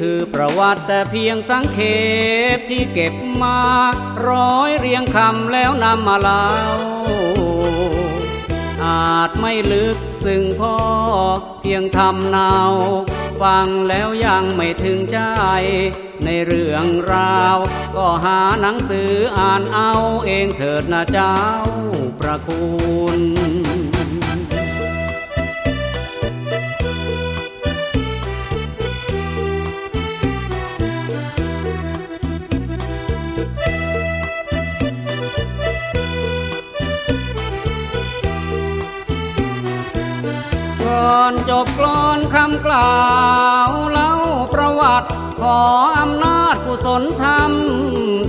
คือประวัติแต่เพียงสังเขปที่เก็บมาร้อยเรียงคำแล้วนำมาเล่าอาจไม่ลึกซึ่งพ่อเพียงทำนา ฟังแล้วยังไม่ถึงใจ ในเรื่องราว ก็หาหนังสืออ่านเอาเองเถิดนะเจ้าประคุณ ก่อนจบกลอนคำกล่าวเล่าประวัติ ขออำนาจกุศลธรรม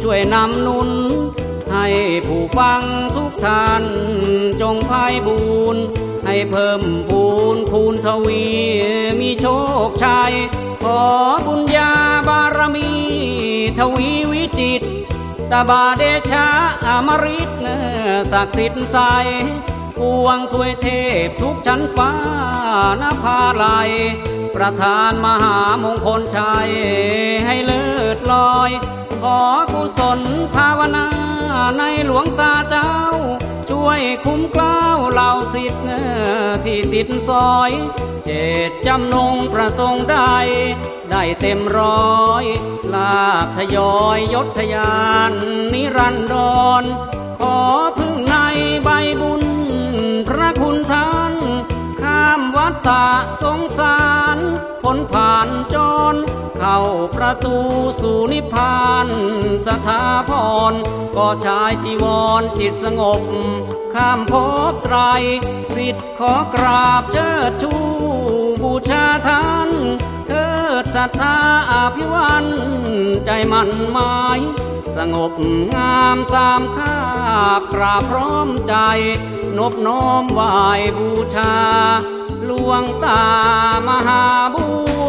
ช่วยนำนุน ให้ผู้ฟังทุกท่าน จงพายบุญให้เพิ่มพูนคูณทวี มีโชคชัย ขอบุญญาบารมี ทวีวิจิตตบาเดชะอมริตศักดิ์สิทธิ์ใส ปวงถวยเทพทุกชั้นฟ้านภาลัย ประธานมหามงคลชัย ให้เลิศลอย ขอกุศลภาวนาในหลวงตาเจ้า ช่วยคุ้มกล้าวเหล่าสิทธิ์ที่ติดซอย เจตจำนงประสงค์ได้ได้เต็มร้อย ลาบทยอยยศทยาน นิรันดรขอพึ่งามวัฏฏะสงสารพ้นผ่านจร เข้าประตูสู่นิพพาน สถาพร ก็ชายจีวรจิตสงบ ข้ามภพไตร สิทธิ์ขอกราบเชิดชู บูชาท่านเทิดศรัทธาอภิวันใจมันหมายสงบงามสามคาบกราบพร้อมใจ นบน้อมไหวบูชา ลวงตามหาบัว